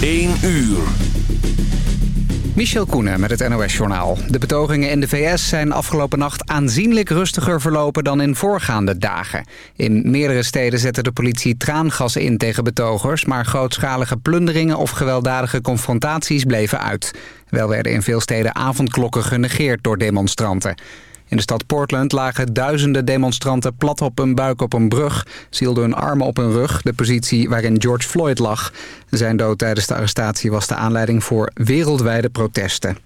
1 uur. Michel Koenen met het NOS-journaal. De betogingen in de VS zijn afgelopen nacht aanzienlijk rustiger verlopen dan in voorgaande dagen. In meerdere steden zette de politie traangas in tegen betogers... maar grootschalige plunderingen of gewelddadige confrontaties bleven uit. Wel werden in veel steden avondklokken genegeerd door demonstranten. In de stad Portland lagen duizenden demonstranten plat op hun buik op een brug. Ze hielden hun armen op hun rug, de positie waarin George Floyd lag. Zijn dood tijdens de arrestatie was de aanleiding voor wereldwijde protesten.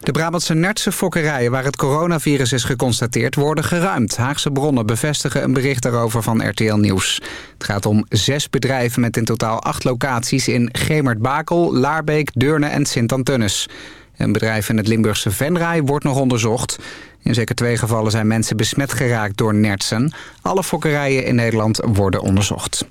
De Brabantse Nertse fokkerijen waar het coronavirus is geconstateerd worden geruimd. Haagse bronnen bevestigen een bericht daarover van RTL Nieuws. Het gaat om zes bedrijven met in totaal acht locaties in Gemert-Bakel, Laarbeek, Deurne en Sint-Antunnes. Een bedrijf in het Limburgse Venray wordt nog onderzocht. In zeker twee gevallen zijn mensen besmet geraakt door nertsen. Alle fokkerijen in Nederland worden onderzocht.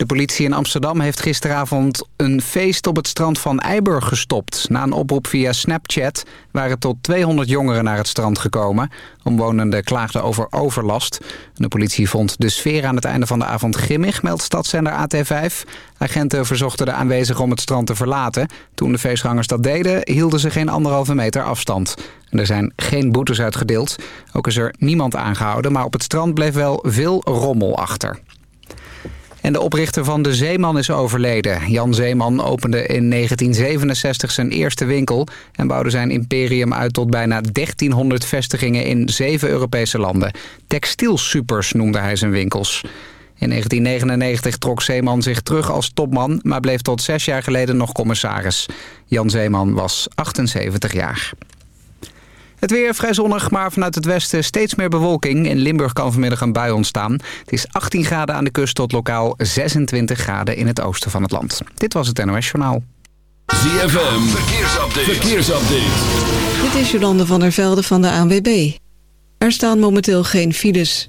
De politie in Amsterdam heeft gisteravond een feest op het strand van Eiburg gestopt. Na een oproep via Snapchat waren tot 200 jongeren naar het strand gekomen. Omwonenden klaagden over overlast. De politie vond de sfeer aan het einde van de avond grimmig, meldt stadszender AT5. Agenten verzochten de aanwezigen om het strand te verlaten. Toen de feestgangers dat deden, hielden ze geen anderhalve meter afstand. Er zijn geen boetes uitgedeeld. Ook is er niemand aangehouden, maar op het strand bleef wel veel rommel achter. En de oprichter van De Zeeman is overleden. Jan Zeeman opende in 1967 zijn eerste winkel... en bouwde zijn imperium uit tot bijna 1300 vestigingen in zeven Europese landen. Textielsupers noemde hij zijn winkels. In 1999 trok Zeeman zich terug als topman... maar bleef tot zes jaar geleden nog commissaris. Jan Zeeman was 78 jaar. Het weer vrij zonnig, maar vanuit het westen steeds meer bewolking. In Limburg kan vanmiddag een bui ontstaan. Het is 18 graden aan de kust tot lokaal 26 graden in het oosten van het land. Dit was het NOS Journaal. ZFM, verkeersupdate. verkeersupdate. Dit is Jolande van der Velde van de ANWB. Er staan momenteel geen files.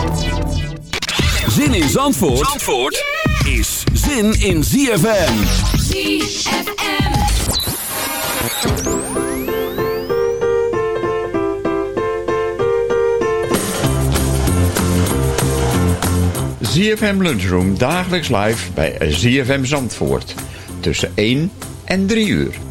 Zin in Zandvoort, Zandvoort is zin in ZFM. ZFM. ZFM Lunchroom dagelijks live bij ZFM Zandvoort. Tussen 1 en 3 uur.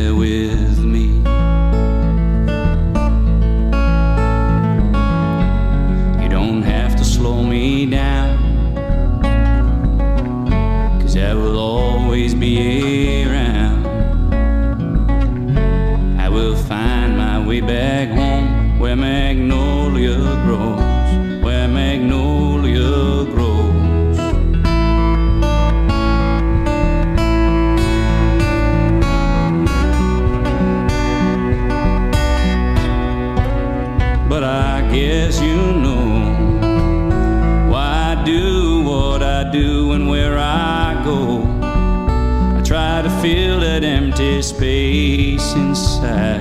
sad.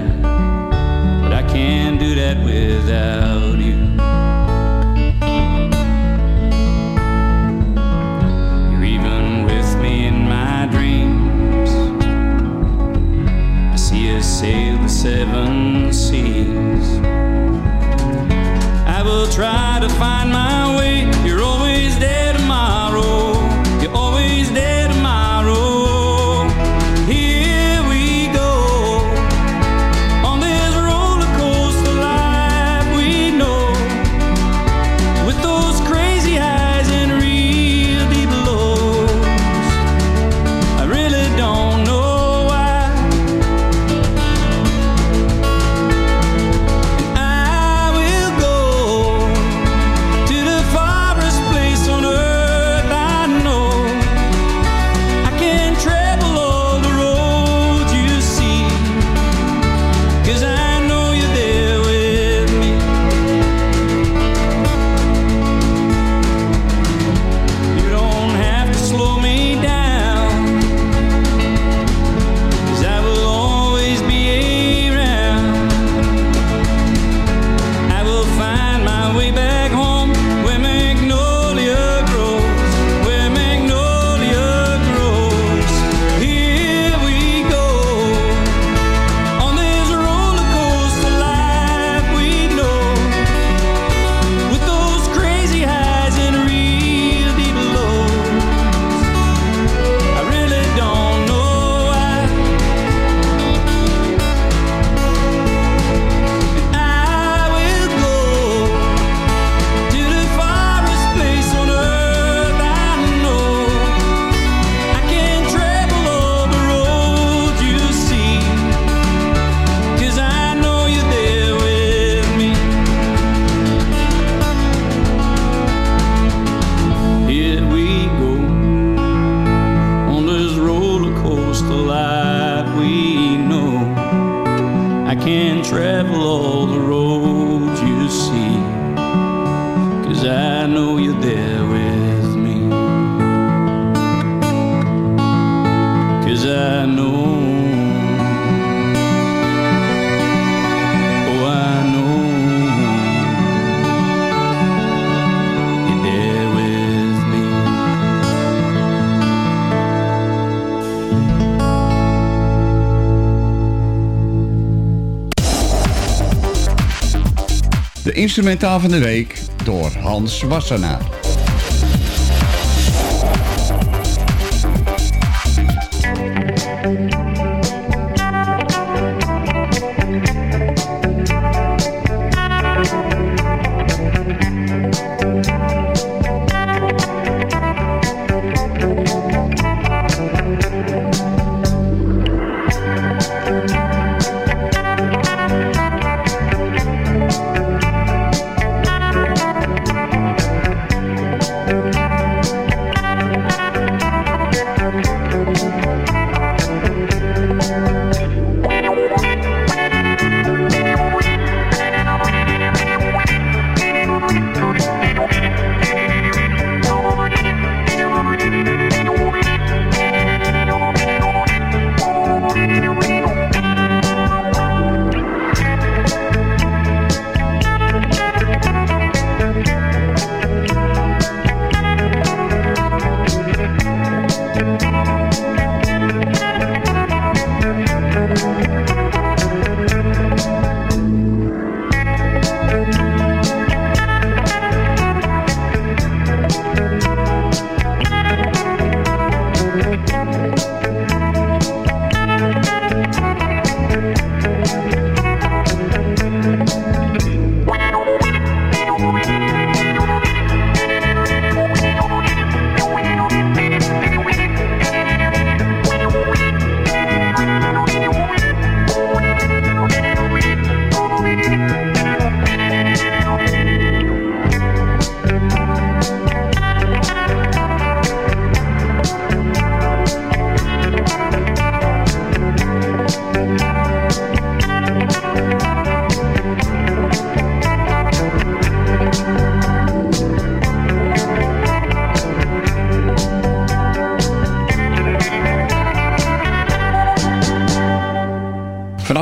instrumentaal van de week door Hans Wassenaar.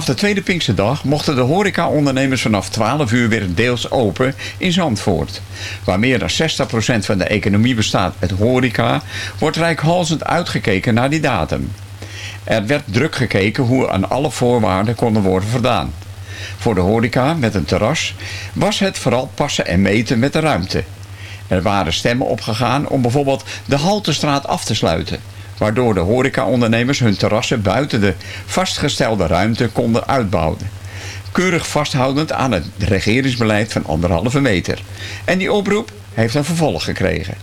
De tweede Pinksterdag mochten de horecaondernemers vanaf 12 uur weer deels open in Zandvoort. Waar meer dan 60% van de economie bestaat uit horeca, wordt rijkhalsend uitgekeken naar die datum. Er werd druk gekeken hoe aan alle voorwaarden konden worden voldaan. Voor de horeca met een terras was het vooral passen en meten met de ruimte. Er waren stemmen opgegaan om bijvoorbeeld de Haltestraat af te sluiten waardoor de horecaondernemers hun terrassen buiten de vastgestelde ruimte konden uitbouwen. Keurig vasthoudend aan het regeringsbeleid van anderhalve meter. En die oproep heeft een vervolg gekregen.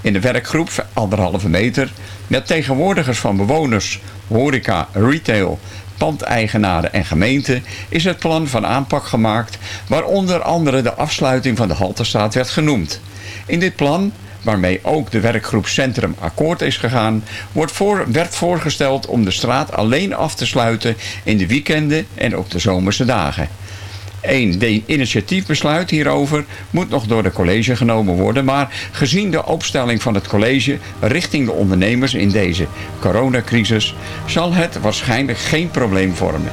In de werkgroep anderhalve meter met tegenwoordigers van bewoners, horeca, retail, pandeigenaren en gemeenten is het plan van aanpak gemaakt waar onder andere de afsluiting van de Halterstraat werd genoemd. In dit plan waarmee ook de werkgroep Centrum akkoord is gegaan, wordt voor, werd voorgesteld om de straat alleen af te sluiten in de weekenden en op de zomerse dagen. Een initiatiefbesluit hierover moet nog door de college genomen worden, maar gezien de opstelling van het college richting de ondernemers in deze coronacrisis zal het waarschijnlijk geen probleem vormen.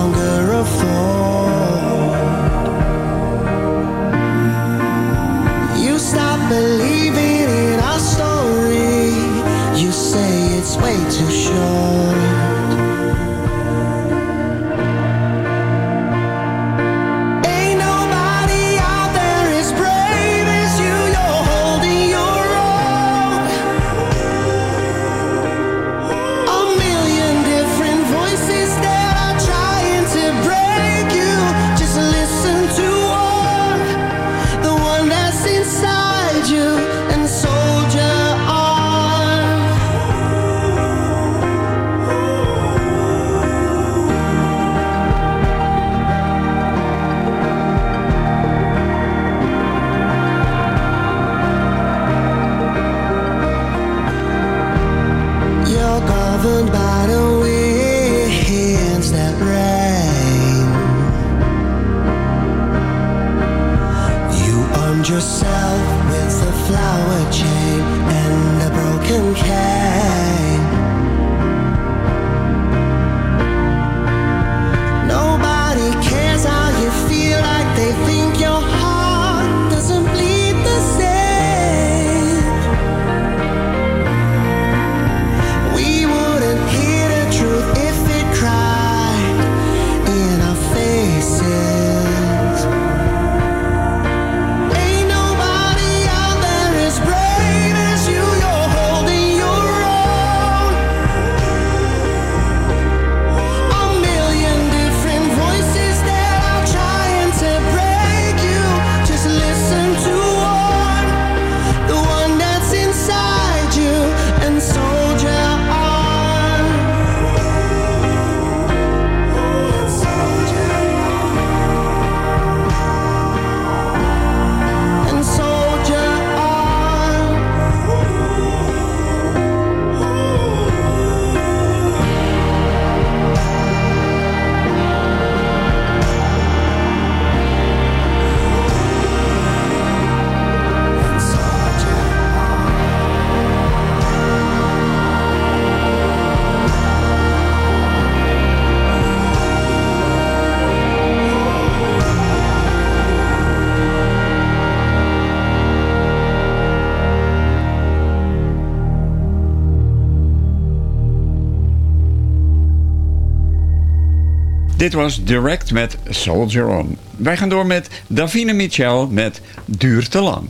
Dit was Direct met Soldier On. Wij gaan door met Davine Michel met Duur te lang.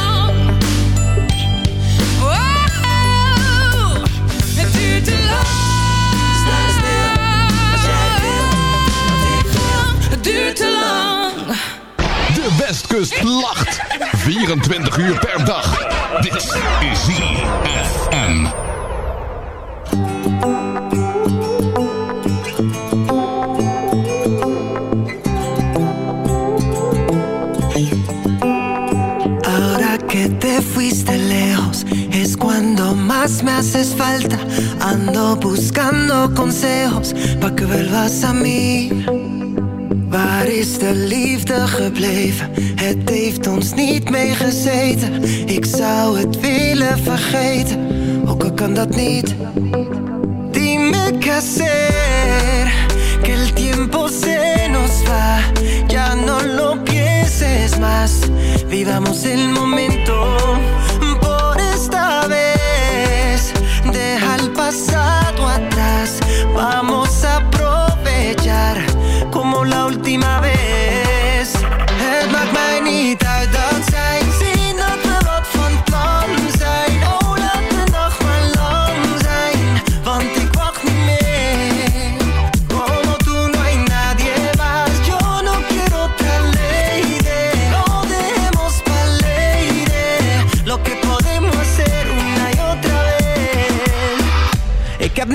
Westkust lacht. 24 uur per dag. Dit is ZFM. Ahora que te fuiste lejos es cuando más me haces falta. Ando buscando consejos pa' que vuelvas a mí. Waar is de liefde gebleven? Het heeft ons niet meegezeten. Ik zou het willen vergeten, ook al kan dat niet. Dime qué hacer, que el tiempo se nos va. Ya no lo pienses más, vivamos el momento. Por esta vez, deja el pasado atrás. Vamos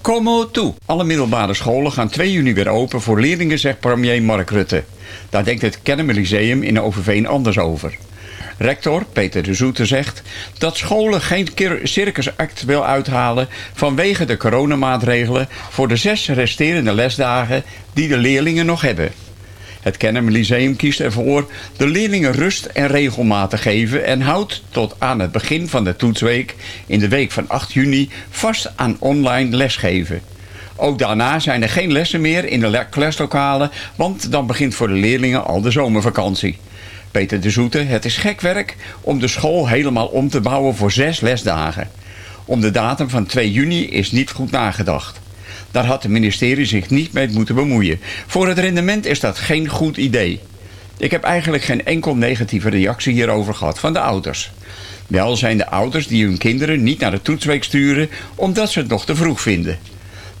Como. Alle middelbare scholen gaan 2 juni weer open voor leerlingen, zegt premier Mark Rutte. Daar denkt het Kennemer in Overveen anders over. Rector Peter de Zoete zegt dat scholen geen circusact wil uithalen vanwege de coronamaatregelen voor de zes resterende lesdagen die de leerlingen nog hebben. Het Kennemer Lyceum kiest ervoor de leerlingen rust en regelmaat te geven en houdt tot aan het begin van de toetsweek in de week van 8 juni vast aan online lesgeven. Ook daarna zijn er geen lessen meer in de le- klaslokalen, want dan begint voor de leerlingen al de zomervakantie. Peter de Zoete, het is gek werk om de school helemaal om te bouwen voor zes lesdagen. Om de datum van 2 juni is niet goed nagedacht. Daar had het ministerie zich niet mee moeten bemoeien. Voor het rendement is dat geen goed idee. Ik heb eigenlijk geen enkel negatieve reactie hierover gehad van de ouders. Wel zijn de ouders die hun kinderen niet naar de toetsweek sturen omdat ze het nog te vroeg vinden.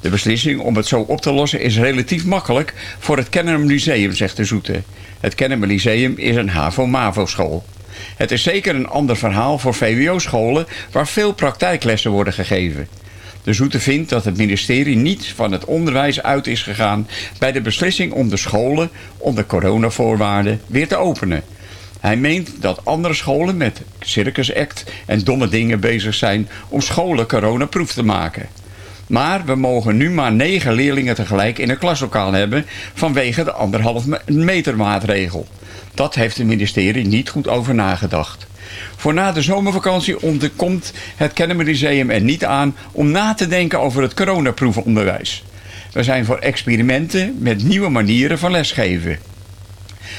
De beslissing om het zo op te lossen is relatief makkelijk voor het Kennemer Lyceum, zegt de Zoete. Het Kennemer Lyceum is een HAVO-MAVO-school. Het is zeker een ander verhaal voor VWO-scholen waar veel praktijklessen worden gegeven. De Zoete vindt dat het ministerie niet van het onderwijs uit is gegaan bij de beslissing om de scholen onder coronavoorwaarden weer te openen. Hij meent dat andere scholen met Circus Act en domme dingen bezig zijn om scholen coronaproof te maken. Maar we mogen nu maar negen leerlingen tegelijk in een klaslokaal hebben vanwege de anderhalf me- meter maatregel. Dat heeft het ministerie niet goed over nagedacht. Voor na de zomervakantie ontkomt het Kennemer Lyceum er niet aan om na te denken over het coronaproefonderwijs. We zijn voor experimenten met nieuwe manieren van lesgeven.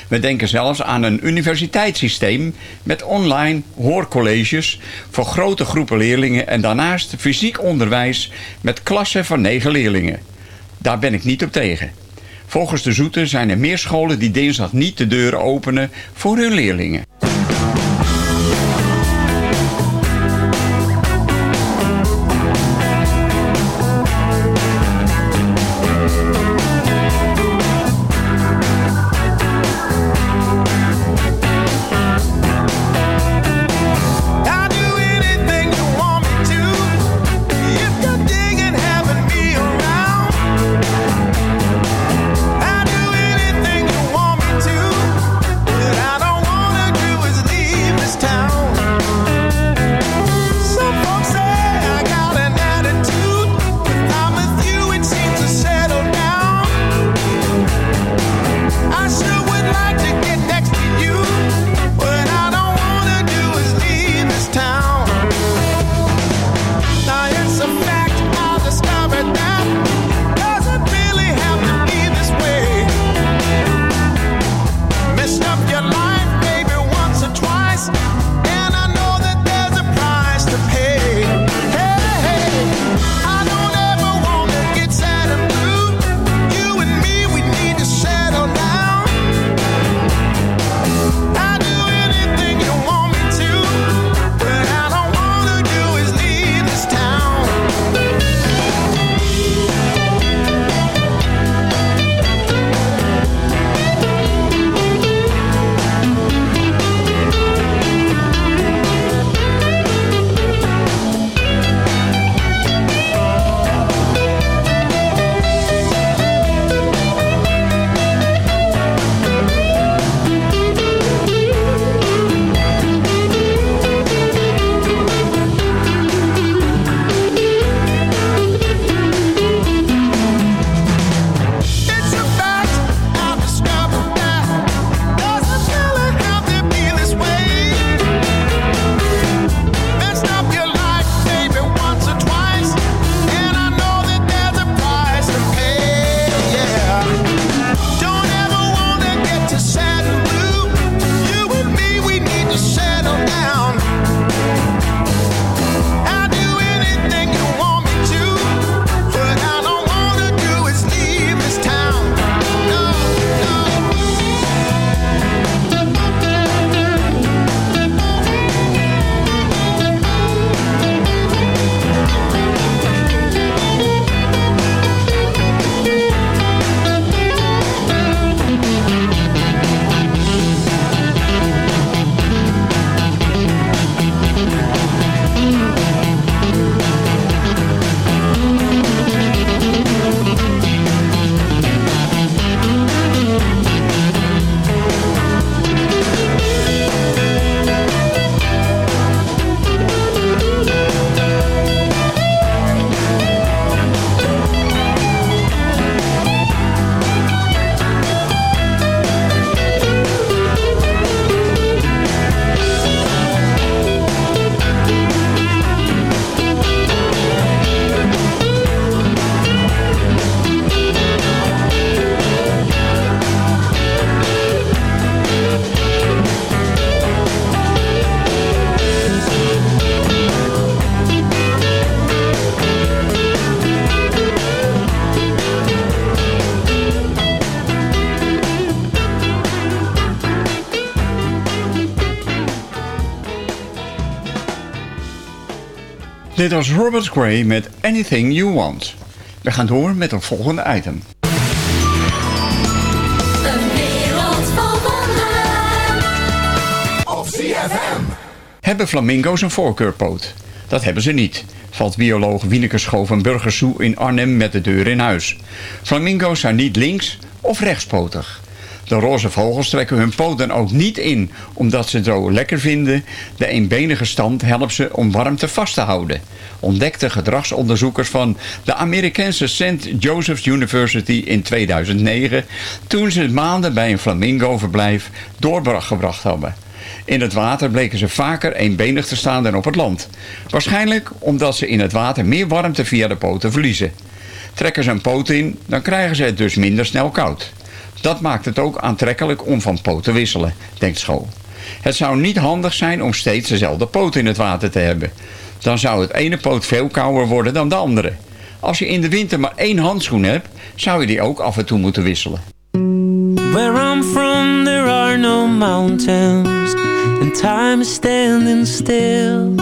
We denken zelfs aan een universiteitssysteem met online hoorcolleges voor grote groepen leerlingen en daarnaast fysiek onderwijs met klassen van negen leerlingen. Daar ben ik niet op tegen. Volgens de Zoete zijn er meer scholen die dinsdag niet de deuren openen voor hun leerlingen. Dit was Robert Gray met Anything You Want. We gaan door met het volgende item. Een wereld van wonderen. Op CFM. Hebben flamingo's een voorkeurpoot? Dat hebben ze niet, valt bioloog Wieneke Schoven Burgersoe in Arnhem met de deur in huis. Flamingo's zijn niet links of rechtspotig. De roze vogels trekken hun poten ook niet in, omdat ze zo lekker vinden. De eenbenige stand helpt ze om warmte vast te houden. Ontdekte gedragsonderzoekers van de Amerikaanse St. Joseph's University in 2009... toen ze maanden bij een flamingo-verblijf doorgebracht hebben. In het water bleken ze vaker eenbenig te staan dan op het land. Waarschijnlijk omdat ze in het water meer warmte via de poten verliezen. Trekken ze een poot in, dan krijgen ze het dus minder snel koud. Dat maakt het ook aantrekkelijk om van poot te wisselen, denkt School. Het zou niet handig zijn om steeds dezelfde poot in het water te hebben. Dan zou het ene poot veel kouder worden dan de andere. Als je in de winter maar één handschoen hebt, zou je die ook af en toe moeten wisselen. Where I'm from, there are no mountains, and time is standing still.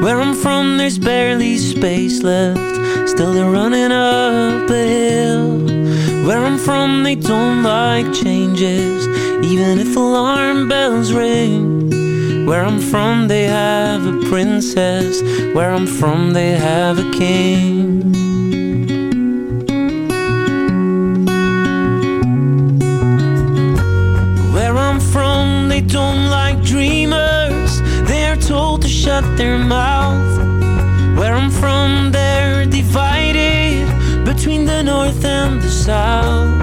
Where I'm from, there's barely space left, still they're running up a hill. Where I'm from, they don't like changes, even if alarm bells ring. Where I'm from, they have a princess, where I'm from, they have a king. Where I'm from, they don't like dreamers. They're told to shut their mouth. Where I'm from, they're divided between the north and the south.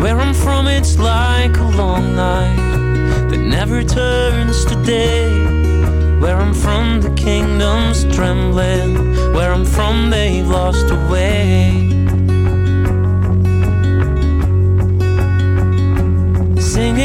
Where I'm from, it's like a long night that never turns to day. Where I'm from, the kingdom's trembling. Where I'm from, they've lost a way. Sing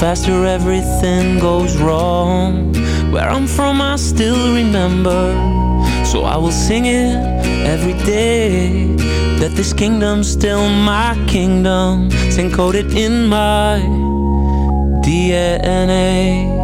faster everything goes wrong. Where I'm from, I still remember, so I will sing it every day. That this kingdom's still my kingdom, it's encoded in my DNA.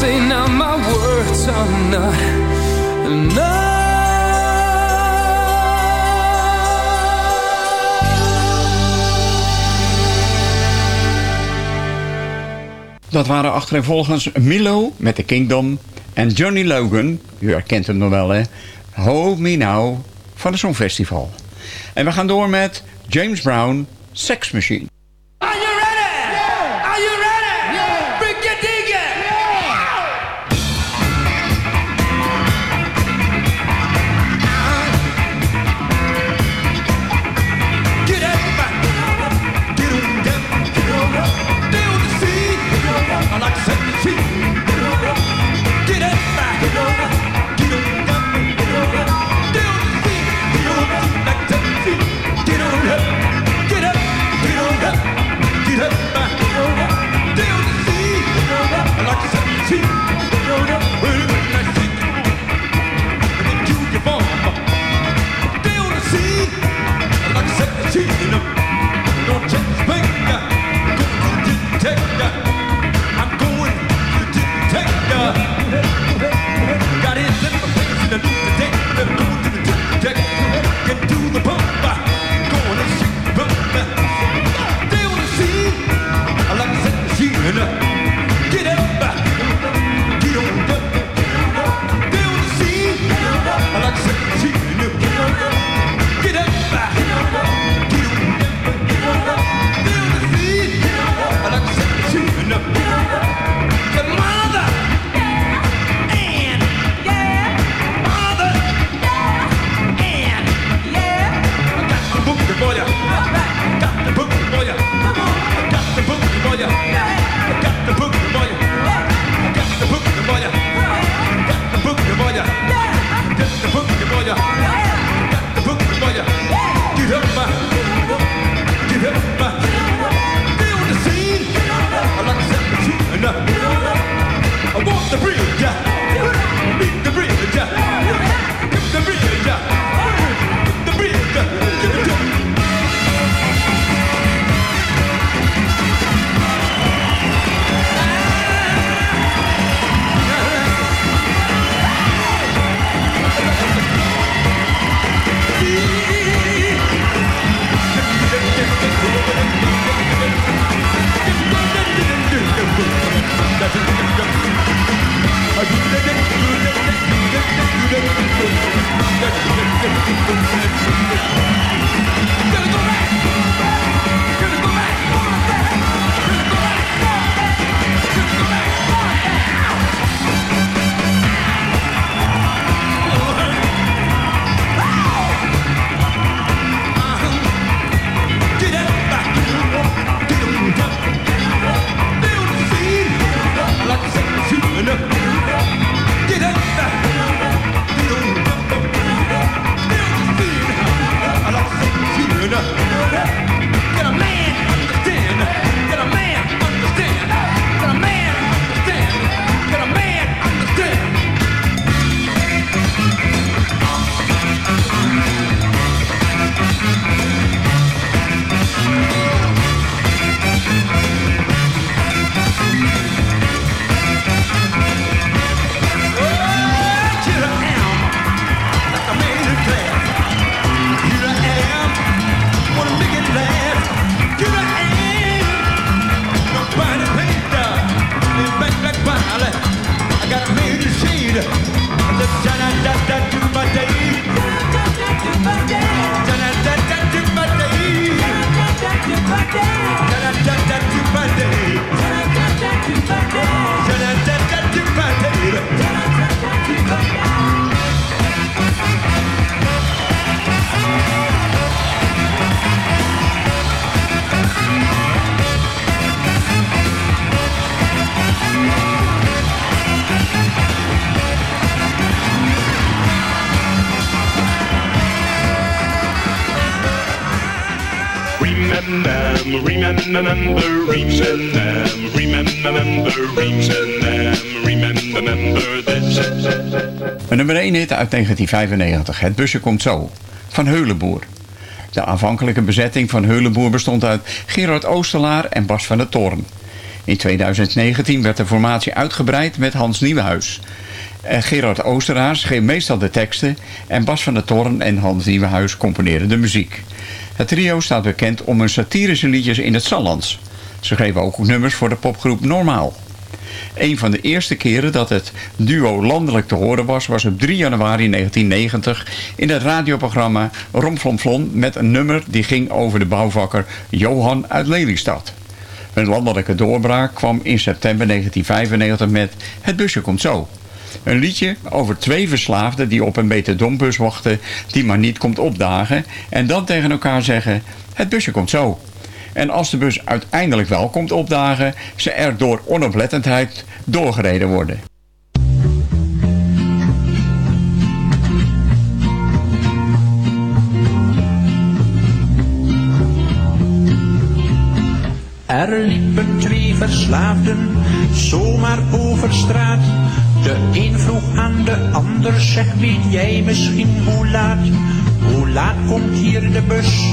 say now my words are not enough Dat waren achtereenvolgens Milo met The Kingdom en Johnny Logan, u herkent hem nog wel hè, Hold Me Now van het Songfestival. En we gaan door met James Brown, Sex Machine. Nummer 1 hit uit 1995. Het busje komt zo. Van Heulenboer. De aanvankelijke bezetting van Heulenboer bestond uit Gerard Oosterlaar en Bas van der Toorn. In 2019 werd de formatie uitgebreid met Hans Nieuwenhuis. Eh, Gerard Oosteraar schreef meestal de teksten en Bas van der Toorn en Hans Nieuwenhuis componeerden de muziek. Het trio staat bekend om hun satirische liedjes in het Sallands. Ze schreven ook nummers voor de popgroep Normaal. Een van de eerste keren dat het duo landelijk te horen was... was op 3 januari 1990 in het radioprogramma Romflomflon... met een nummer die ging over de bouwvakker Johan uit Lelystad. Hun landelijke doorbraak kwam in september 1995 met Het busje komt zo. Een liedje over twee verslaafden die op een beterdombus wachten... die maar niet komt opdagen... en dan tegen elkaar zeggen... Het busje komt zo. En als de bus uiteindelijk wel komt opdagen... ze er door onoplettendheid doorgereden worden. Er liepen twee verslaafden zomaar over straat. De een vroeg aan de ander, zeg weet jij misschien hoe laat? Hoe laat komt hier de bus?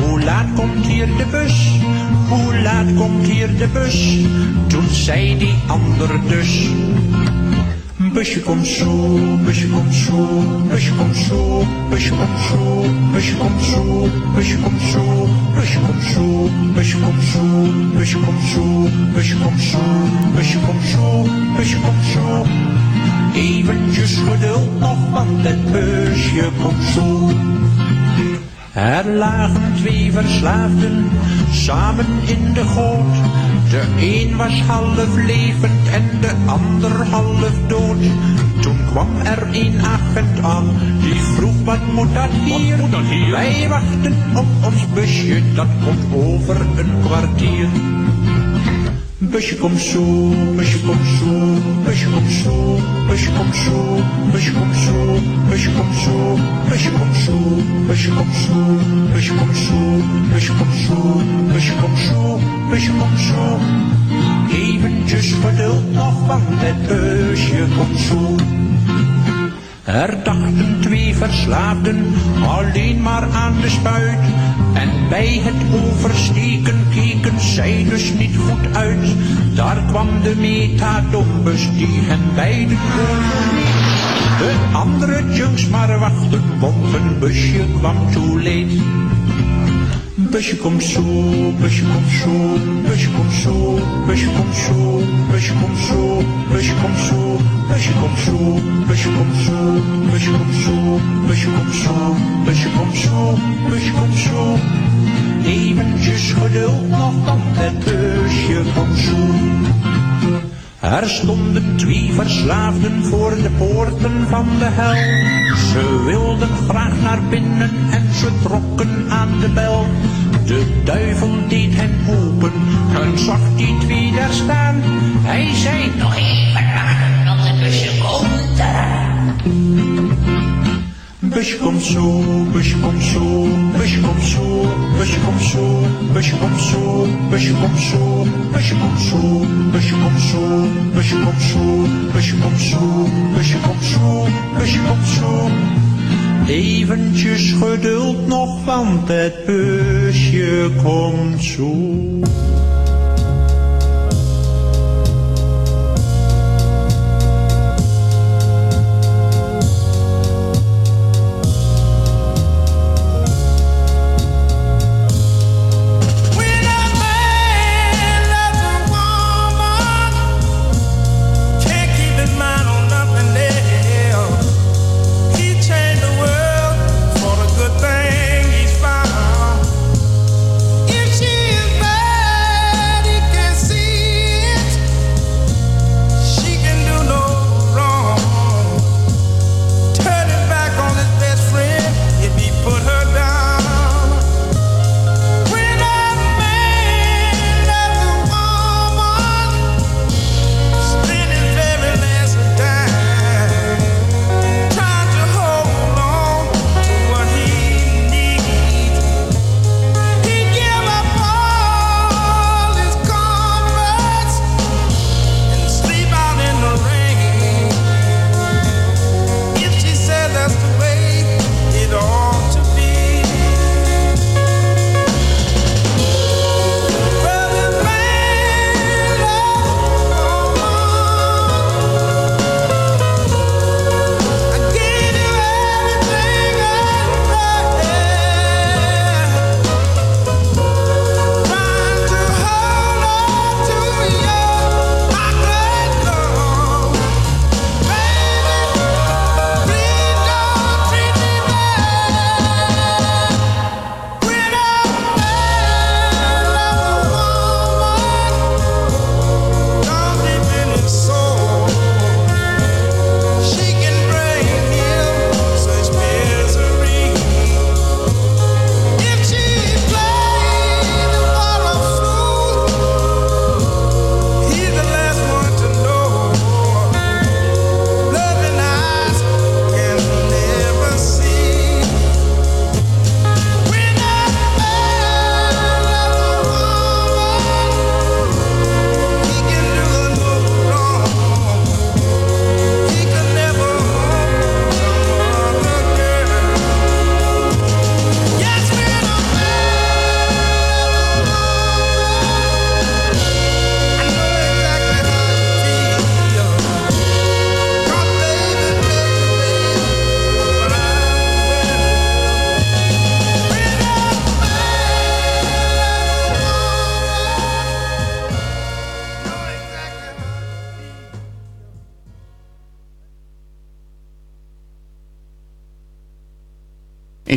Hoe laat komt hier de bus? Hoe laat komt hier de bus? Toen zei die ander dus. Busje komt zo, busje komt zo, busje komt zo, busje komt zo, busje komt zo, busje komt zo, busje komt zo, busje komt zo, busje komt zo, busje komt zo, busje komt zo, busje komt zo. Eventjes geduld nog, want het busje komt zo. Er lagen twee verslaafden samen in de goot. De een was half levend en de ander half dood. Toen kwam er een agent aan, die vroeg wat moet dat hier? Wij wachten op ons busje, dat komt over een kwartier. Busje komt zo, busje komt zo, busje komt zo, busje komt zo, busje komt zo, busje komt zo, busje komt zo, busje komt zo, busje komt zo, busje komt zo, busje komt zo, busje komt zo. Eventjes geduld nog, want het busje komt zo. Er dachten twee verslaafden alleen maar aan de spuit. En bij het oversteken keken zij dus niet goed uit. Daar kwam de metadombus die hen beiden overleed. De andere junks maar wachten, want hun busje kwam too late. Busje komt zo, busje komt zo, busje komt zo, busje komt zo. Eventjes geduld nog, want het busje komt zo. Er stonden twee verslaafden voor de poorten van de hel. Ze wilden graag naar binnen en ze trokken aan de bel. De duivel deed hen open en zag die twee daar staan. Hij zei nog even wachten, want het busje komt Busje komt zo, busje komt zo, busje komt zo, busje komt zo, busje komt zo, busje komt zo, busje komt zo, busje komt zo, busje komt zo, busje komt zo, busje komt zo, busje komt zo. Eventjes geduld nog, want het busje komt zo.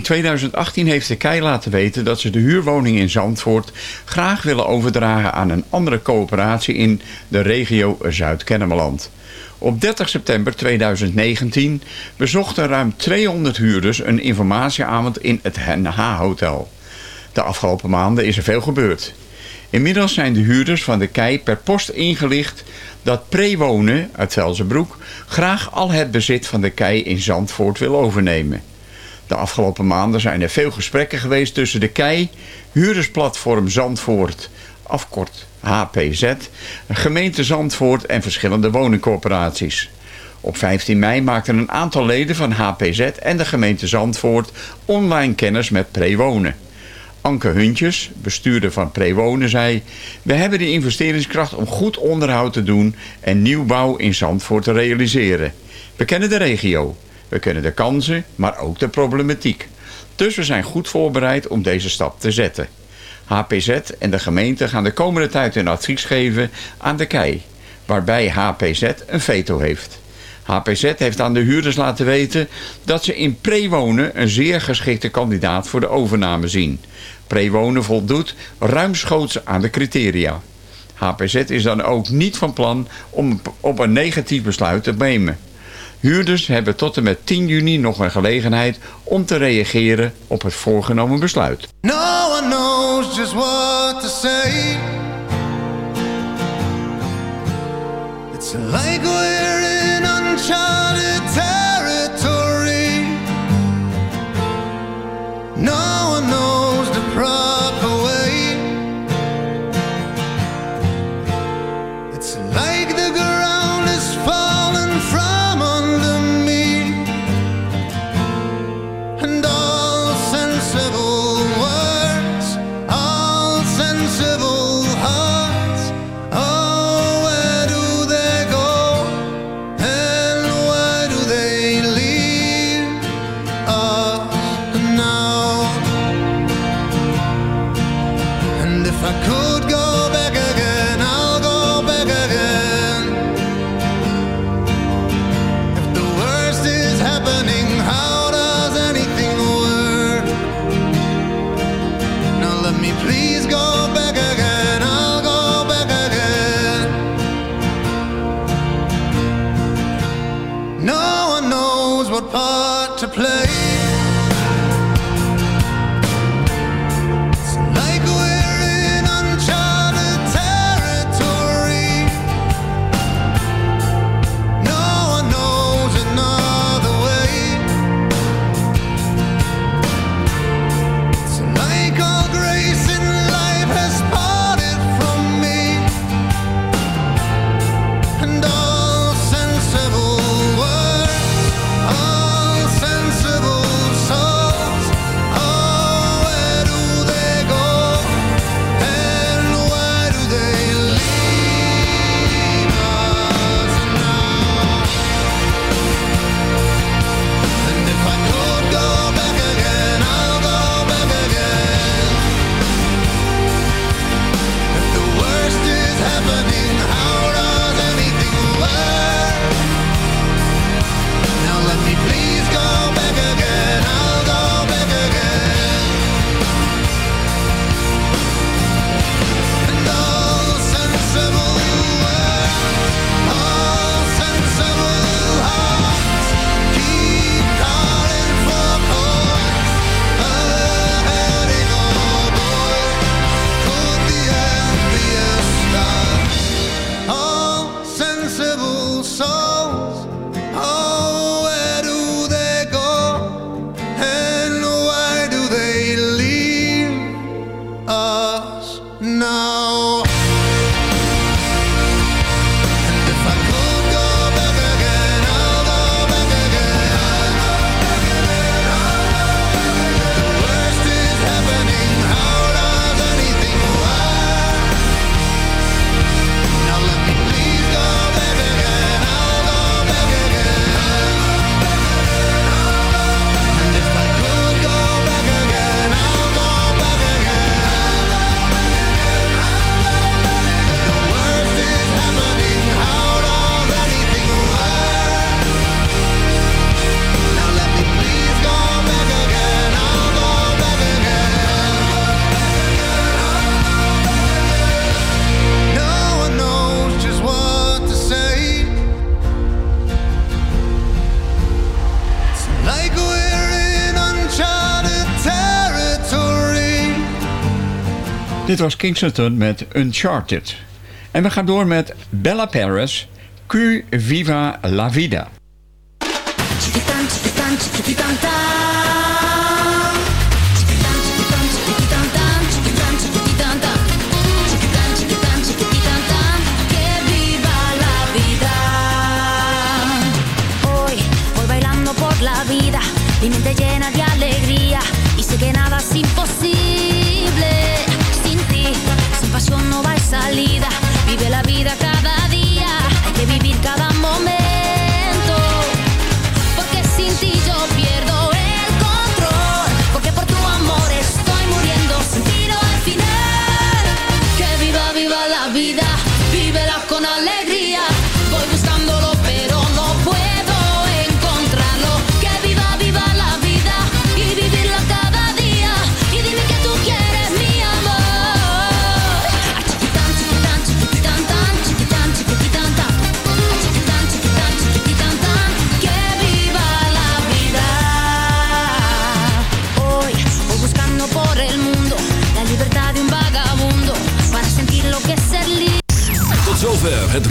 2018 heeft de KEI laten weten dat ze de huurwoning in Zandvoort graag willen overdragen aan een andere coöperatie in de regio Zuid-Kennemerland. Op 30 september 2019 bezochten ruim 200 huurders een informatieavond in het NH-hotel. De afgelopen maanden is er veel gebeurd. Inmiddels zijn de huurders van de KEI per post ingelicht dat Prewonen uit Velzenbroek graag al het bezit van de KEI in Zandvoort wil overnemen. De afgelopen maanden zijn er veel gesprekken geweest tussen de KEI, huurdersplatform Zandvoort, afkort HPZ, gemeente Zandvoort en verschillende woningcorporaties. Op 15 mei maakten een aantal leden van HPZ en de gemeente Zandvoort online kennis met Prewonen. Anke Huntjes, bestuurder van Prewonen, zei... We hebben de investeringskracht om goed onderhoud te doen... en nieuwbouw in Zandvoort te realiseren. We kennen de regio. We kennen de kansen, maar ook de problematiek. Dus we zijn goed voorbereid om deze stap te zetten. HPZ en de gemeente gaan de komende tijd een advies geven aan de KEI... waarbij HPZ een veto heeft. HPZ heeft aan de huurders laten weten dat ze in Prewonen een zeer geschikte kandidaat voor de overname zien. Prewonen voldoet ruimschoots aan de criteria. HPZ is dan ook niet van plan om op een negatief besluit te nemen. Huurders hebben tot en met 10 juni nog een gelegenheid om te reageren op het voorgenomen besluit. No one knows just what to say. It's like in uncharted territory. No one knows Dit was Kingston met Uncharted. En we gaan door met Bella Paris, Q Viva La Vida.